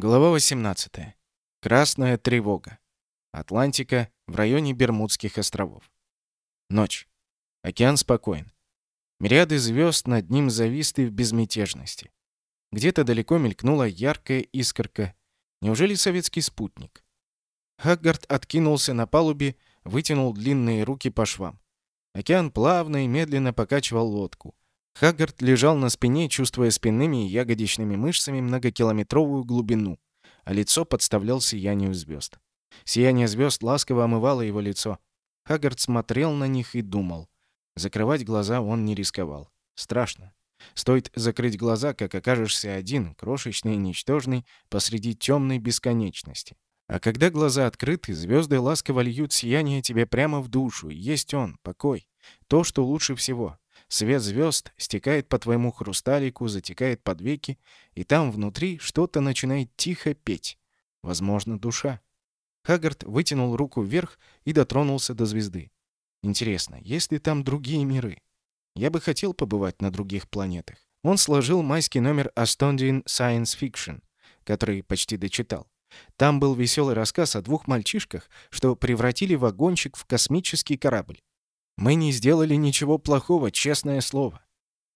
Глава 18. Красная тревога. Атлантика в районе Бермудских островов. Ночь. Океан спокоен. Мириады звезд над ним зависты в безмятежности. Где-то далеко мелькнула яркая искорка. Неужели советский спутник? Хаггард откинулся на палубе, вытянул длинные руки по швам. Океан плавно и медленно покачивал лодку. Хаггард лежал на спине, чувствуя спинными и ягодичными мышцами многокилометровую глубину, а лицо подставлял сиянию звезд. Сияние звезд ласково омывало его лицо. Хаггард смотрел на них и думал. Закрывать глаза он не рисковал. Страшно. Стоит закрыть глаза, как окажешься один, крошечный и ничтожный, посреди темной бесконечности. А когда глаза открыты, звезды ласково льют сияние тебе прямо в душу. Есть он, покой. То, что лучше всего. Свет звезд стекает по твоему хрусталику, затекает под веки, и там внутри что-то начинает тихо петь. Возможно, душа. Хаггард вытянул руку вверх и дотронулся до звезды. Интересно, есть ли там другие миры? Я бы хотел побывать на других планетах. Он сложил майский номер Astounding Science Fiction, который почти дочитал. Там был веселый рассказ о двух мальчишках, что превратили вагончик в космический корабль. Мы не сделали ничего плохого, честное слово.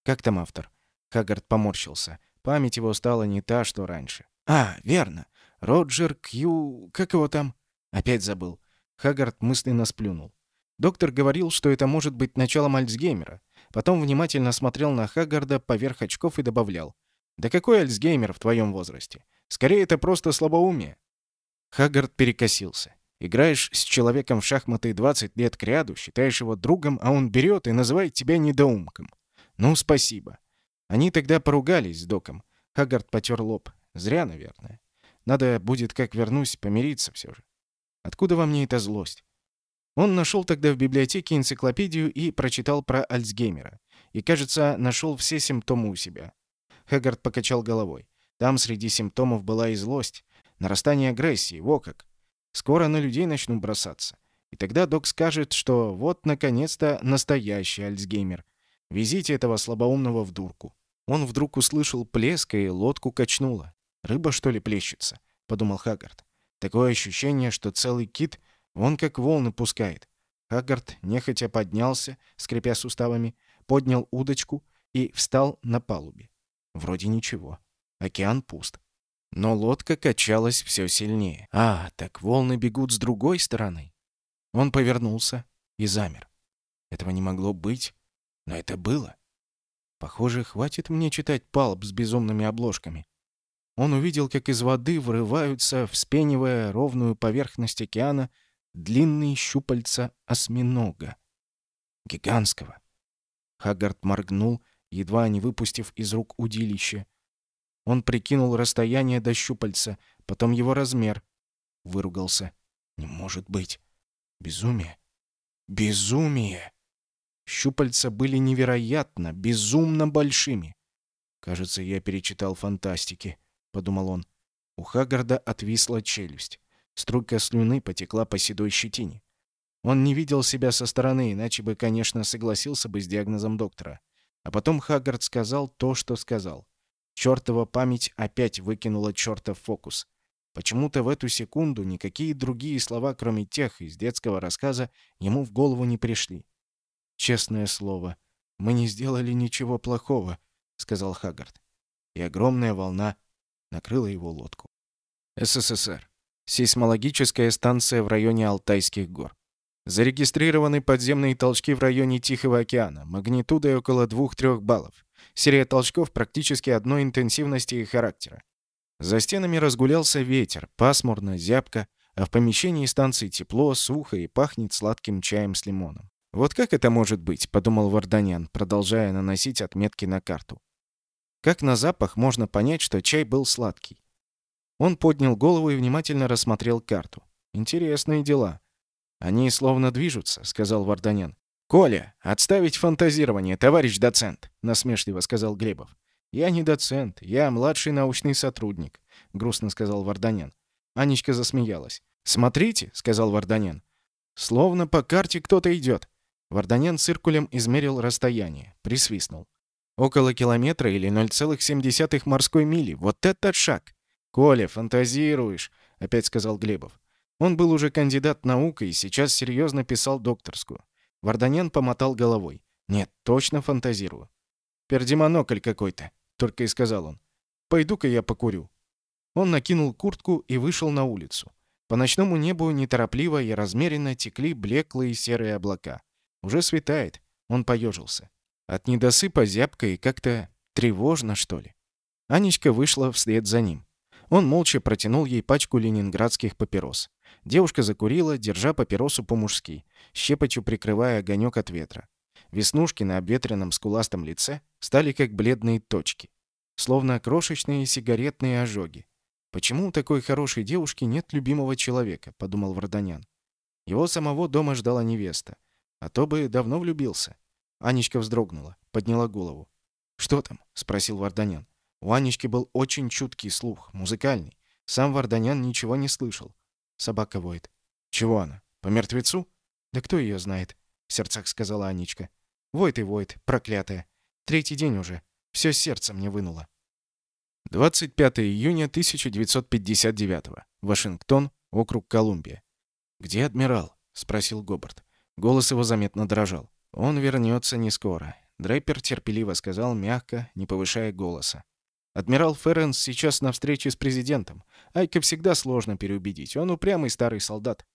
Как там автор? Хаггард поморщился. Память его стала не та, что раньше. А, верно. Роджер Кью... Как его там? Опять забыл. Хаггард мысленно сплюнул. Доктор говорил, что это может быть началом Альцгеймера. Потом внимательно смотрел на Хаггарда поверх очков и добавлял. «Да какой Альцгеймер в твоем возрасте? Скорее, это просто слабоумие». Хаггард перекосился. Играешь с человеком в шахматы 20 лет кряду, считаешь его другом, а он берет и называет тебя недоумком. Ну, спасибо. Они тогда поругались с доком. Хаггард потер лоб. Зря, наверное. Надо будет, как вернусь, помириться все же. Откуда во мне эта злость? Он нашел тогда в библиотеке энциклопедию и прочитал про Альцгеймера. И, кажется, нашел все симптомы у себя. Хаггард покачал головой. Там среди симптомов была и злость, нарастание агрессии, во как. Скоро на людей начнут бросаться. И тогда док скажет, что вот, наконец-то, настоящий Альцгеймер. Везите этого слабоумного в дурку. Он вдруг услышал плеск, и лодку качнуло. «Рыба, что ли, плещется?» — подумал Хаггард. Такое ощущение, что целый кит вон как волны пускает. Хаггард нехотя поднялся, скрипя суставами, поднял удочку и встал на палубе. Вроде ничего. Океан пуст. Но лодка качалась все сильнее. А, так волны бегут с другой стороны. Он повернулся и замер. Этого не могло быть, но это было. Похоже, хватит мне читать палп с безумными обложками. Он увидел, как из воды вырываются, вспенивая ровную поверхность океана, длинные щупальца осьминога. Гигантского. Хаггард моргнул, едва не выпустив из рук удилище. Он прикинул расстояние до щупальца, потом его размер. Выругался. Не может быть. Безумие. Безумие. Щупальца были невероятно, безумно большими. Кажется, я перечитал фантастики, подумал он. У Хагарда отвисла челюсть. Струйка слюны потекла по седой щетине. Он не видел себя со стороны, иначе бы, конечно, согласился бы с диагнозом доктора. А потом Хаггард сказал то, что сказал. Чёртова память опять выкинула чёртов фокус. Почему-то в эту секунду никакие другие слова, кроме тех из детского рассказа, ему в голову не пришли. «Честное слово, мы не сделали ничего плохого», — сказал Хаггард. И огромная волна накрыла его лодку. СССР. Сейсмологическая станция в районе Алтайских гор. Зарегистрированы подземные толчки в районе Тихого океана, магнитудой около 2-3 баллов. Серия толчков практически одной интенсивности и характера. За стенами разгулялся ветер, пасмурно, зябко, а в помещении станции тепло, сухо и пахнет сладким чаем с лимоном. «Вот как это может быть?» — подумал Варданян, продолжая наносить отметки на карту. Как на запах можно понять, что чай был сладкий? Он поднял голову и внимательно рассмотрел карту. «Интересные дела». «Они словно движутся», — сказал Варданян. «Коля, отставить фантазирование, товарищ доцент», — насмешливо сказал Глебов. «Я не доцент, я младший научный сотрудник», — грустно сказал Варданян. Анечка засмеялась. «Смотрите», — сказал Варданян. «Словно по карте кто-то идет». Варданян циркулем измерил расстояние, присвистнул. «Около километра или 0,7 морской мили. Вот это шаг! «Коля, фантазируешь», — опять сказал Глебов. Он был уже кандидат наук и сейчас серьезно писал докторскую. Варданян помотал головой. «Нет, точно фантазирую». «Пердемонокль какой-то», — только и сказал он. «Пойду-ка я покурю». Он накинул куртку и вышел на улицу. По ночному небу неторопливо и размеренно текли блеклые серые облака. Уже светает. Он поежился. От недосыпа зябко и как-то тревожно, что ли. Анечка вышла вслед за ним. Он молча протянул ей пачку ленинградских папирос. Девушка закурила, держа папиросу по-мужски, щепотью прикрывая огонек от ветра. Веснушки на обветренном скуластом лице стали как бледные точки, словно крошечные сигаретные ожоги. «Почему у такой хорошей девушки нет любимого человека?» — подумал Варданян. Его самого дома ждала невеста. А то бы давно влюбился. Анечка вздрогнула, подняла голову. «Что там?» — спросил Варданян. У Анечки был очень чуткий слух, музыкальный. Сам Варданян ничего не слышал. Собака воет. «Чего она? По мертвецу?» «Да кто ее знает?» — в сердцах сказала Анечка. «Воет и воет, проклятая. Третий день уже. Все сердце мне вынуло». 25 июня 1959. Вашингтон, округ Колумбия. «Где адмирал?» — спросил Гобарт. Голос его заметно дрожал. «Он вернется не скоро», — Дрейпер терпеливо сказал, мягко, не повышая голоса. «Адмирал Ференс сейчас на встрече с президентом. Айка всегда сложно переубедить. Он упрямый старый солдат.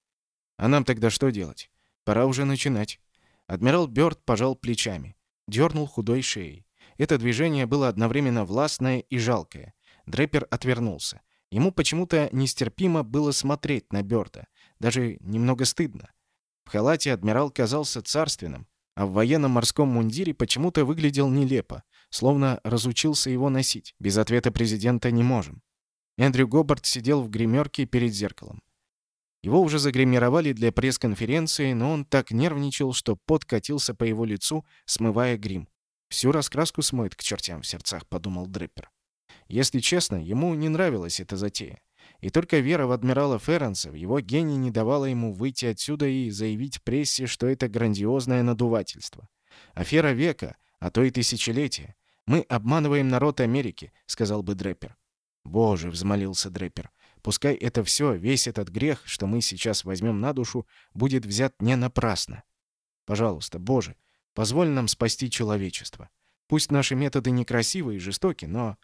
А нам тогда что делать? Пора уже начинать». Адмирал Бёрд пожал плечами, дернул худой шеей. Это движение было одновременно властное и жалкое. Дрепер отвернулся. Ему почему-то нестерпимо было смотреть на Бёрда. Даже немного стыдно. В халате адмирал казался царственным, а в военном морском мундире почему-то выглядел нелепо, словно разучился его носить. Без ответа президента не можем. Эндрю Гобарт сидел в гримерке перед зеркалом. Его уже загримировали для пресс-конференции, но он так нервничал, что пот катился по его лицу, смывая грим. Всю раскраску смоет к чертям в сердцах, подумал Дреппер. Если честно, ему не нравилась эта затея. И только вера в адмирала Ференса, в его гений не давала ему выйти отсюда и заявить прессе, что это грандиозное надувательство. Афера века, а то и тысячелетия. «Мы обманываем народ Америки», — сказал бы Дреппер. «Боже», — взмолился Дреппер, — «пускай это все, весь этот грех, что мы сейчас возьмем на душу, будет взят не напрасно. Пожалуйста, Боже, Позволь нам спасти человечество. Пусть наши методы некрасивы и жестоки, но...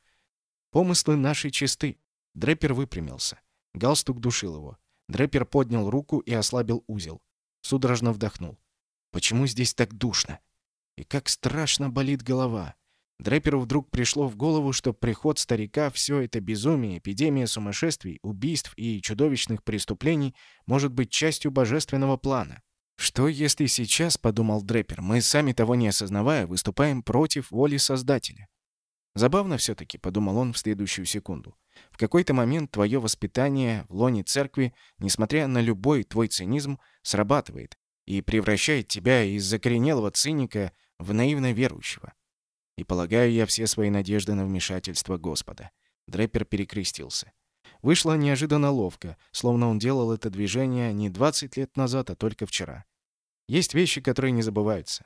Помыслы наши чисты. Дрепер выпрямился. Галстук душил его. Дрепер поднял руку и ослабил узел. Судорожно вдохнул. Почему здесь так душно? И как страшно болит голова. Дрэперу вдруг пришло в голову, что приход старика, все это безумие, эпидемия сумасшествий, убийств и чудовищных преступлений может быть частью божественного плана. Что если сейчас, подумал Дрепер, мы сами того не осознавая, выступаем против воли Создателя? Забавно все-таки, подумал он в следующую секунду. В какой-то момент твое воспитание в лоне церкви, несмотря на любой твой цинизм, срабатывает и превращает тебя из закоренелого циника в наивно верующего. И полагаю я все свои надежды на вмешательство Господа. Дрепер перекрестился. Вышло неожиданно ловко, словно он делал это движение не 20 лет назад, а только вчера. Есть вещи, которые не забываются.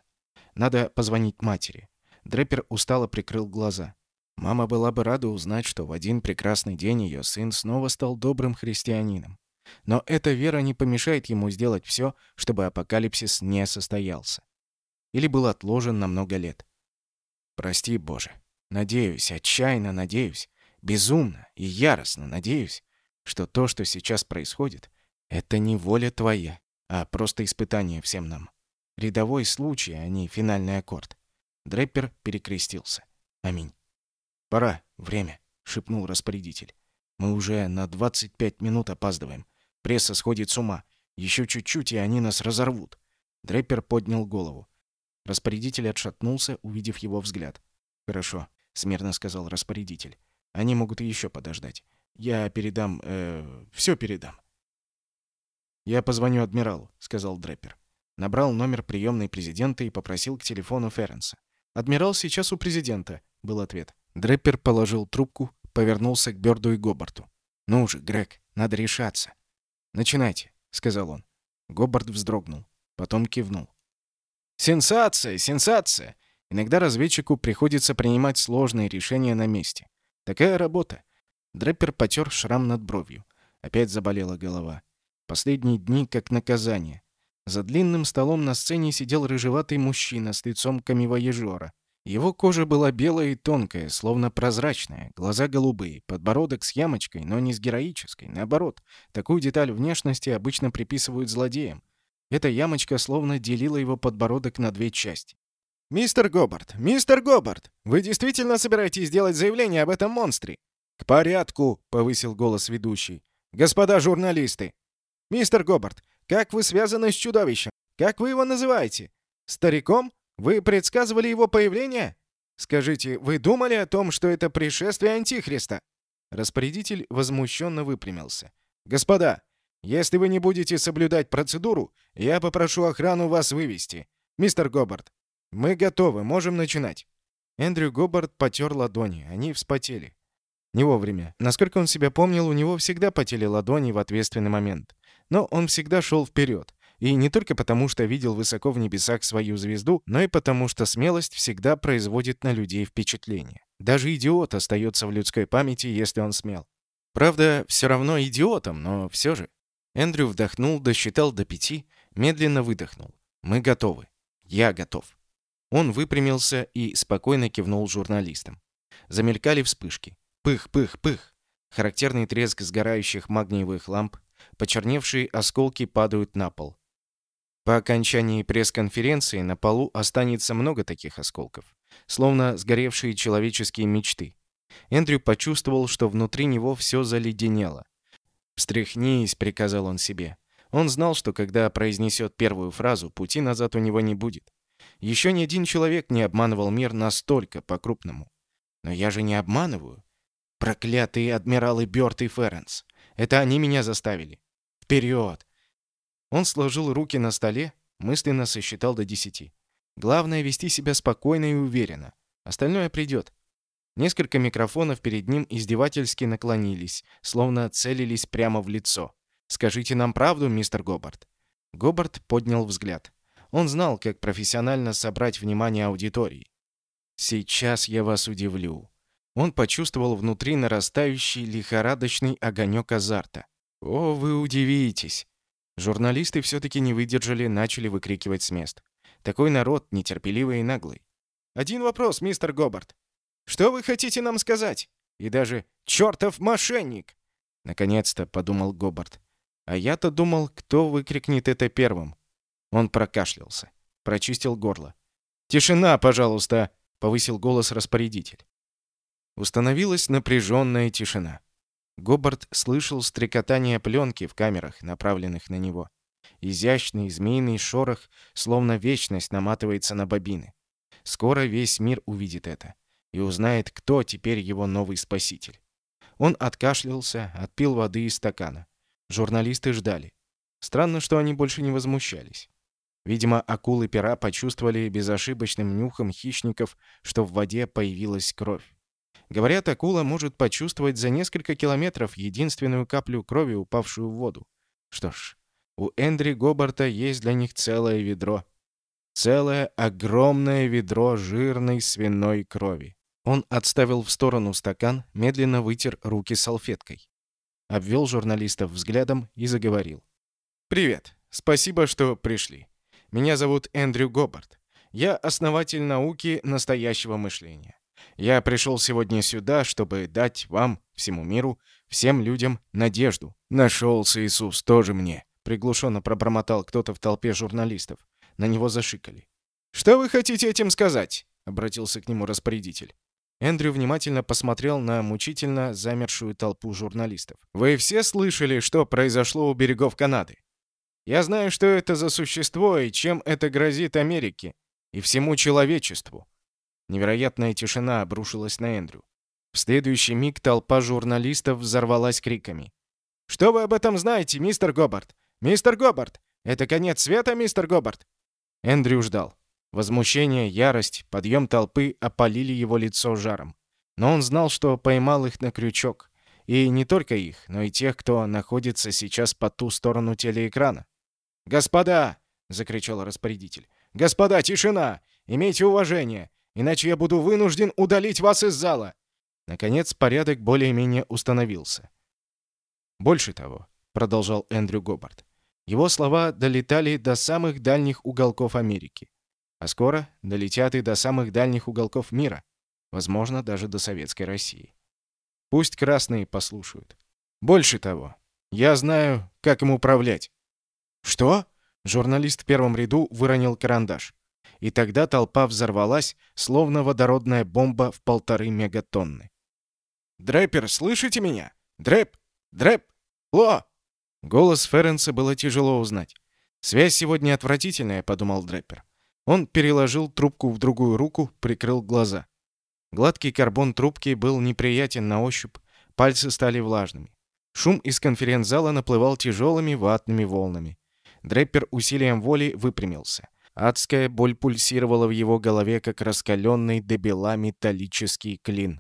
Надо позвонить матери. Дрепер устало прикрыл глаза. Мама была бы рада узнать, что в один прекрасный день ее сын снова стал добрым христианином. Но эта вера не помешает ему сделать все, чтобы апокалипсис не состоялся. Или был отложен на много лет. Прости, Боже. Надеюсь, отчаянно надеюсь, безумно и яростно надеюсь, что то, что сейчас происходит, это не воля твоя, а просто испытание всем нам. Рядовой случай, а не финальный аккорд. Дреппер перекрестился. Аминь. «Пора, время», — шепнул распорядитель. «Мы уже на 25 минут опаздываем. Пресса сходит с ума. Еще чуть-чуть, и они нас разорвут». Дреппер поднял голову. Распорядитель отшатнулся, увидев его взгляд. «Хорошо», — смирно сказал распорядитель. Они могут еще подождать. Я передам... Э, все передам. «Я позвоню адмиралу», — сказал Дреппер. Набрал номер приемной президента и попросил к телефону Ференса. «Адмирал сейчас у президента», — был ответ. Дреппер положил трубку, повернулся к Бёрду и Гобарту. «Ну же, Грег, надо решаться». «Начинайте», — сказал он. Гобарт вздрогнул, потом кивнул. «Сенсация! Сенсация!» Иногда разведчику приходится принимать сложные решения на месте. Такая работа. Дрэпер потер шрам над бровью. Опять заболела голова. Последние дни как наказание. За длинным столом на сцене сидел рыжеватый мужчина с лицом камевоежора. Его кожа была белая и тонкая, словно прозрачная, глаза голубые, подбородок с ямочкой, но не с героической, наоборот. Такую деталь внешности обычно приписывают злодеям. Эта ямочка словно делила его подбородок на две части. «Мистер Гобарт! Мистер Гобарт! Вы действительно собираетесь сделать заявление об этом монстре?» «К порядку!» — повысил голос ведущий. «Господа журналисты! Мистер Гобарт, как вы связаны с чудовищем? Как вы его называете? Стариком? Вы предсказывали его появление? Скажите, вы думали о том, что это пришествие Антихриста?» Распорядитель возмущенно выпрямился. «Господа, если вы не будете соблюдать процедуру, я попрошу охрану вас вывести. Мистер Гобарт, мы готовы, можем начинать». Эндрю Гобарт потер ладони, они вспотели. Не вовремя. Насколько он себя помнил, у него всегда потели ладони в ответственный момент. Но он всегда шел вперед. И не только потому, что видел высоко в небесах свою звезду, но и потому, что смелость всегда производит на людей впечатление. Даже идиот остается в людской памяти, если он смел. Правда, все равно идиотом, но все же. Эндрю вдохнул, досчитал до пяти, медленно выдохнул. «Мы готовы. Я готов». Он выпрямился и спокойно кивнул журналистам. Замелькали вспышки. Пых-пых-пых. Характерный треск сгорающих магниевых ламп. Почерневшие осколки падают на пол. По окончании пресс-конференции на полу останется много таких осколков, словно сгоревшие человеческие мечты. Эндрю почувствовал, что внутри него все заледенело. «Встряхнись», — приказал он себе. Он знал, что когда произнесет первую фразу, пути назад у него не будет. Еще ни один человек не обманывал мир настолько по-крупному. Но я же не обманываю. Проклятые адмиралы Бёрд и Ференс. Это они меня заставили. Вперед! Он сложил руки на столе, мысленно сосчитал до десяти. Главное — вести себя спокойно и уверенно. Остальное придет. Несколько микрофонов перед ним издевательски наклонились, словно целились прямо в лицо. «Скажите нам правду, мистер Гобарт». Гобарт поднял взгляд. Он знал, как профессионально собрать внимание аудитории. «Сейчас я вас удивлю». Он почувствовал внутри нарастающий лихорадочный огонек азарта. «О, вы удивитесь! Журналисты все-таки не выдержали, начали выкрикивать с мест. Такой народ, нетерпеливый и наглый. «Один вопрос, мистер Гобарт. Что вы хотите нам сказать? И даже «чертов мошенник!» Наконец-то, подумал Гобарт. А я-то думал, кто выкрикнет это первым. Он прокашлялся, прочистил горло. «Тишина, пожалуйста!» — повысил голос распорядитель. Установилась напряженная тишина. Гобарт слышал стрекотание пленки в камерах, направленных на него. Изящный змеиный шорох, словно вечность, наматывается на бобины. Скоро весь мир увидит это и узнает, кто теперь его новый спаситель. Он откашлялся, отпил воды из стакана. Журналисты ждали. Странно, что они больше не возмущались. Видимо, акулы пера почувствовали безошибочным нюхом хищников, что в воде появилась кровь. Говорят, акула может почувствовать за несколько километров единственную каплю крови, упавшую в воду. Что ж, у Эндри Гобарта есть для них целое ведро. Целое огромное ведро жирной свиной крови. Он отставил в сторону стакан, медленно вытер руки салфеткой. Обвел журналистов взглядом и заговорил. «Привет. Спасибо, что пришли. Меня зовут Эндрю Гобарт. Я основатель науки настоящего мышления. Я пришел сегодня сюда, чтобы дать вам, всему миру, всем людям надежду. Нашелся Иисус, тоже мне. Приглушенно пробормотал кто-то в толпе журналистов. На него зашикали. «Что вы хотите этим сказать?» — обратился к нему распорядитель. Эндрю внимательно посмотрел на мучительно замершую толпу журналистов. «Вы все слышали, что произошло у берегов Канады? Я знаю, что это за существо и чем это грозит Америке и всему человечеству. Невероятная тишина обрушилась на Эндрю. В следующий миг толпа журналистов взорвалась криками. «Что вы об этом знаете, мистер Гобарт? Мистер Гобарт! Это конец света, мистер Гобарт!» Эндрю ждал. Возмущение, ярость, подъем толпы опалили его лицо жаром. Но он знал, что поймал их на крючок. И не только их, но и тех, кто находится сейчас по ту сторону телеэкрана. «Господа!» — закричал распорядитель. «Господа, тишина! Имейте уважение! иначе я буду вынужден удалить вас из зала. Наконец, порядок более-менее установился. Больше того, продолжал Эндрю Гобарт, его слова долетали до самых дальних уголков Америки. А скоро долетят и до самых дальних уголков мира, возможно, даже до Советской России. Пусть красные послушают. Больше того, я знаю, как им управлять. Что? Журналист в первом ряду выронил карандаш. И тогда толпа взорвалась, словно водородная бомба в полторы мегатонны. «Дрэпер, слышите меня? Дрэп! Дрэп! Ло!» Голос Ференса было тяжело узнать. «Связь сегодня отвратительная», — подумал Дрэпер. Он переложил трубку в другую руку, прикрыл глаза. Гладкий карбон трубки был неприятен на ощупь, пальцы стали влажными. Шум из конференц-зала наплывал тяжелыми ватными волнами. Дрэпер усилием воли выпрямился. Адская боль пульсировала в его голове, как раскаленный до бела металлический клин.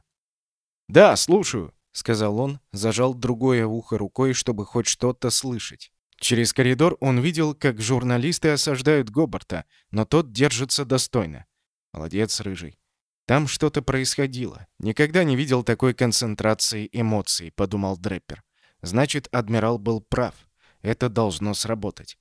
«Да, слушаю», — сказал он, зажал другое ухо рукой, чтобы хоть что-то слышать. Через коридор он видел, как журналисты осаждают Гобарта, но тот держится достойно. Молодец, рыжий. Там что-то происходило. Никогда не видел такой концентрации эмоций, подумал Дреппер. Значит, адмирал был прав. Это должно сработать.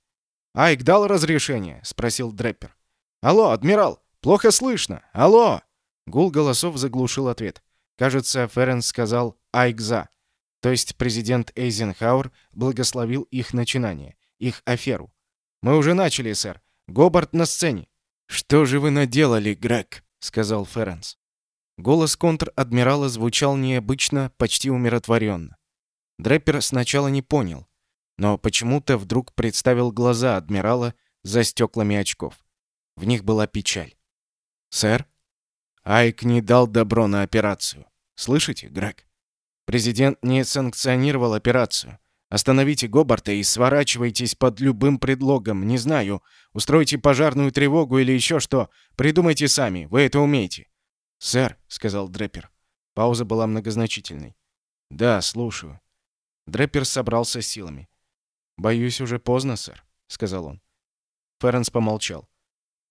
«Айк дал разрешение?» — спросил Дреппер. «Алло, адмирал! Плохо слышно! Алло!» Гул голосов заглушил ответ. Кажется, Ференс сказал «Айк за». То есть президент Эйзенхауэр благословил их начинание, их аферу. «Мы уже начали, сэр. Гобарт на сцене». «Что же вы наделали, Грег?» — сказал Ференс. Голос контр-адмирала звучал необычно, почти умиротворенно. Дреппер сначала не понял, но почему-то вдруг представил глаза адмирала за стеклами очков. В них была печаль. «Сэр?» Айк не дал добро на операцию. Слышите, Грег? Президент не санкционировал операцию. Остановите Гобарта и сворачивайтесь под любым предлогом, не знаю, устройте пожарную тревогу или еще что. Придумайте сами, вы это умеете. «Сэр», — сказал Дреппер. Пауза была многозначительной. «Да, слушаю». Дреппер собрался силами. «Боюсь, уже поздно, сэр», — сказал он. Ференс помолчал.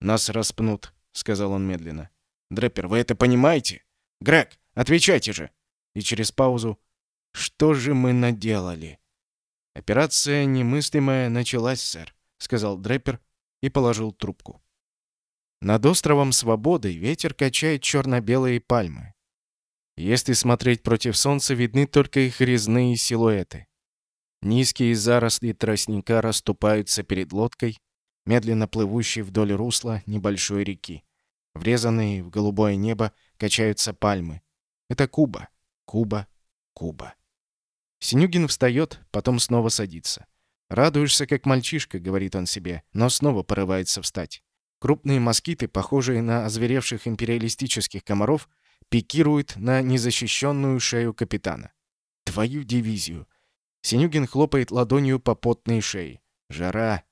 «Нас распнут», — сказал он медленно. «Дреппер, вы это понимаете? Грег, отвечайте же!» И через паузу «Что же мы наделали?» «Операция немыслимая началась, сэр», — сказал Дреппер и положил трубку. Над островом Свободы ветер качает черно-белые пальмы. Если смотреть против солнца, видны только их резные силуэты. Низкие заросли тростника расступаются перед лодкой, медленно плывущей вдоль русла небольшой реки. Врезанные в голубое небо качаются пальмы. Это Куба. Куба. Куба. Синюгин встает, потом снова садится. «Радуешься, как мальчишка», — говорит он себе, но снова порывается встать. Крупные москиты, похожие на озверевших империалистических комаров, пикируют на незащищенную шею капитана. Твою дивизию! Синюгин хлопает ладонью по потной шее. Жара.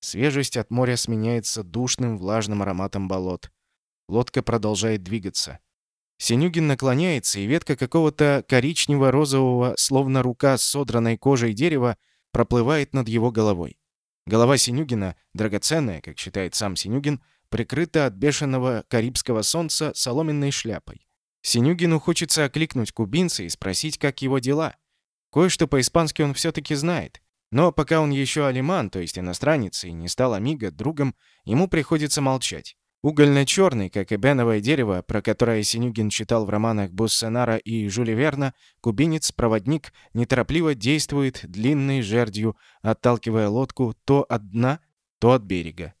Свежесть от моря сменяется душным влажным ароматом болот. Лодка продолжает двигаться. Синюгин наклоняется, и ветка какого-то коричнево-розового, словно рука с содранной кожей дерева, проплывает над его головой. Голова Синюгина, драгоценная, как считает сам Синюгин, прикрыта от бешеного карибского солнца соломенной шляпой. Синюгину хочется окликнуть кубинца и спросить, как его дела. Кое-что по-испански он все-таки знает. Но пока он еще алиман, то есть иностранец, и не стал амиго, другом, ему приходится молчать. Угольно-черный, как и беновое дерево, про которое Синюгин читал в романах Буссенара и Жюля Верна, кубинец-проводник неторопливо действует длинной жердью, отталкивая лодку то от дна, то от берега.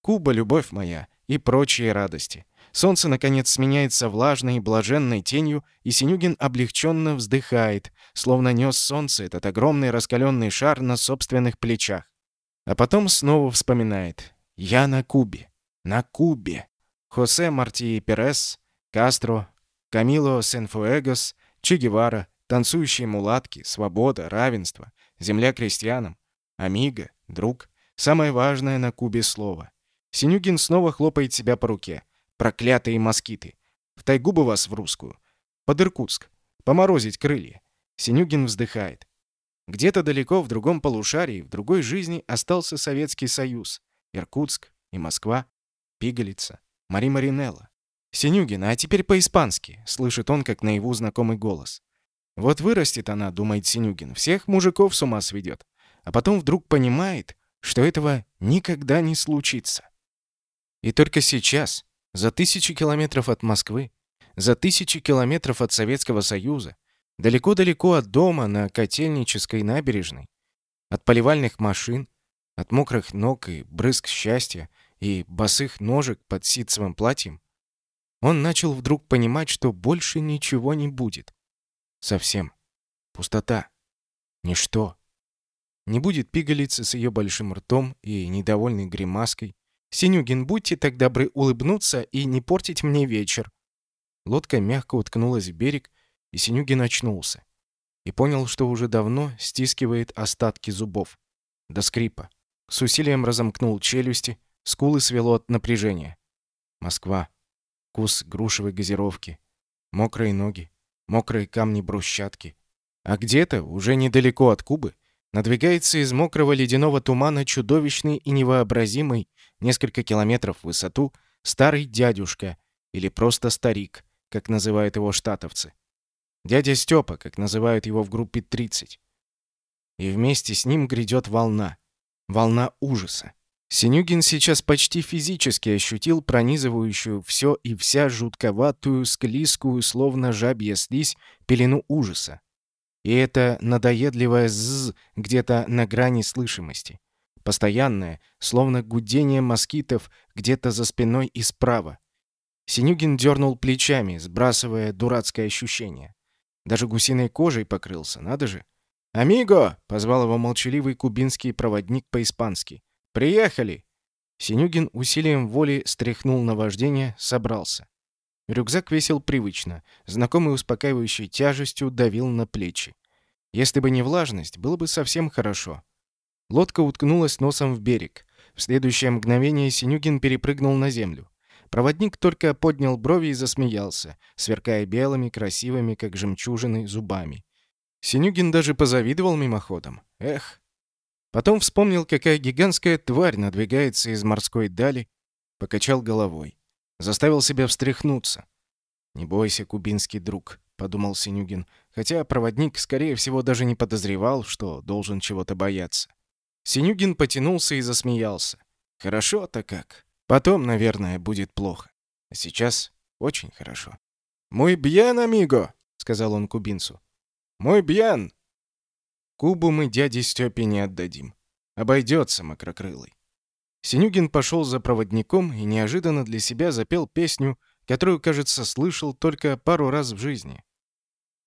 Куба, любовь моя, и прочие радости. Солнце, наконец, сменяется влажной, блаженной тенью, и Синюгин облегченно вздыхает, словно нес солнце этот огромный раскаленный шар на собственных плечах. А потом снова вспоминает «Я на Кубе, на Кубе». Хосе Мартии Перес, Кастро, Камило Сенфуэгос, Че Гевара, танцующие мулатки, свобода, равенство, земля крестьянам, амиго, друг. Самое важное на Кубе слово. Синюгин снова хлопает себя по руке. Проклятые москиты. В тайгу бы вас в русскую. Под Иркутск. Поморозить крылья. Синюгин вздыхает. Где-то далеко в другом полушарии, в другой жизни остался Советский Союз. Иркутск и Москва. Пигалица. Мари Маринелла. «Синюгин, а теперь по-испански», — слышит он, как наяву знакомый голос. Вот вырастет она, думает Синюгин, всех мужиков с ума сведет. А потом вдруг понимает, что этого никогда не случится. И только сейчас, за тысячи километров от Москвы, за тысячи километров от Советского Союза, далеко-далеко от дома на Котельнической набережной, от поливальных машин, от мокрых ног и брызг счастья и босых ножек под ситцевым платьем, он начал вдруг понимать, что больше ничего не будет. Совсем. Пустота. Ничто. Не будет пигалицы с ее большим ртом и недовольной гримаской. «Синюгин, будьте так добры улыбнуться и не портить мне вечер». Лодка мягко уткнулась в берег, и Синюгин очнулся. И понял, что уже давно стискивает остатки зубов. До скрипа. С усилием разомкнул челюсти, скулы свело от напряжения. Москва. Вкус грушевой газировки. Мокрые ноги мокрые камни брусчатки. А где-то, уже недалеко от Кубы, надвигается из мокрого ледяного тумана чудовищный и невообразимый, несколько километров в высоту, старый дядюшка, или просто старик, как называют его штатовцы. Дядя Степа, как называют его в группе 30. И вместе с ним грядет волна. Волна ужаса. Синюгин сейчас почти физически ощутил пронизывающую все и вся жутковатую, склизкую, словно жабья слизь, пелену ужаса. И это надоедливое «зз» где-то на грани слышимости. Постоянное, словно гудение москитов где-то за спиной и справа. Синюгин дернул плечами, сбрасывая дурацкое ощущение. Даже гусиной кожей покрылся, надо же. «Амиго!» — позвал его молчаливый кубинский проводник по-испански. «Приехали!» Синюгин усилием воли стряхнул на вождение, собрался. Рюкзак весил привычно, знакомый успокаивающей тяжестью давил на плечи. Если бы не влажность, было бы совсем хорошо. Лодка уткнулась носом в берег. В следующее мгновение Синюгин перепрыгнул на землю. Проводник только поднял брови и засмеялся, сверкая белыми, красивыми, как жемчужины, зубами. Синюгин даже позавидовал мимоходом. Эх, Потом вспомнил, какая гигантская тварь надвигается из морской дали, покачал головой. Заставил себя встряхнуться. «Не бойся, кубинский друг», — подумал Синюгин, хотя проводник, скорее всего, даже не подозревал, что должен чего-то бояться. Синюгин потянулся и засмеялся. «Хорошо-то как. Потом, наверное, будет плохо. А сейчас очень хорошо». «Мой бьян, амиго!» — сказал он кубинцу. «Мой бьян!» Кубу мы дяде Степе не отдадим. Обойдется макрокрылый. Синюгин пошел за проводником и неожиданно для себя запел песню, которую, кажется, слышал только пару раз в жизни.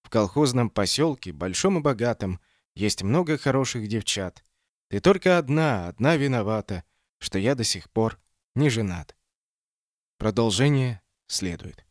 В колхозном поселке, большом и богатом, есть много хороших девчат. Ты только одна, одна виновата, что я до сих пор не женат. Продолжение следует.